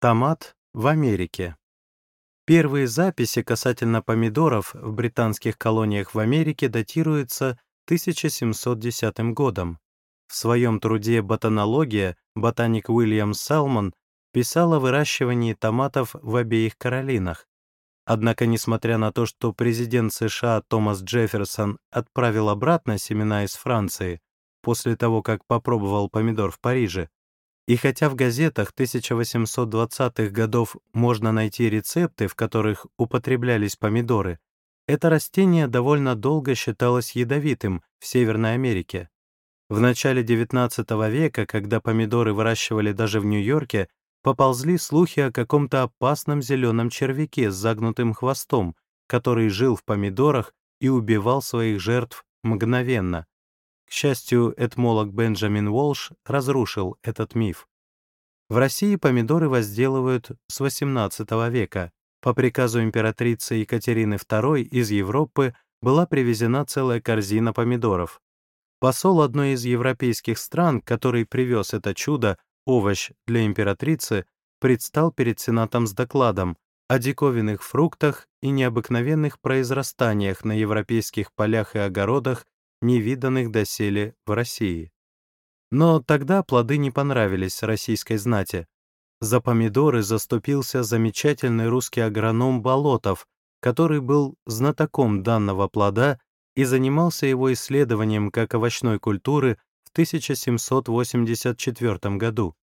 Томат в Америке. Первые записи касательно помидоров в британских колониях в Америке датируются 1710 годом. В своем труде «Ботанология» ботаник Уильям Салмон писал о выращивании томатов в обеих Каролинах. Однако, несмотря на то, что президент США Томас Джефферсон отправил обратно семена из Франции после того, как попробовал помидор в Париже, и хотя в газетах 1820-х годов можно найти рецепты, в которых употреблялись помидоры, это растение довольно долго считалось ядовитым в Северной Америке. В начале XIX века, когда помидоры выращивали даже в Нью-Йорке, поползли слухи о каком-то опасном зеленом червяке с загнутым хвостом, который жил в помидорах и убивал своих жертв мгновенно. К счастью, этмолог Бенджамин Уолш разрушил этот миф. В России помидоры возделывают с XVIII века. По приказу императрицы Екатерины II из Европы была привезена целая корзина помидоров. Посол одной из европейских стран, который привез это чудо, овощ для императрицы, предстал перед Сенатом с докладом о диковинных фруктах и необыкновенных произрастаниях на европейских полях и огородах невиданных доселе в России. Но тогда плоды не понравились российской знати. За помидоры заступился замечательный русский агроном Болотов, который был знатоком данного плода и занимался его исследованием как овощной культуры в 1784 году.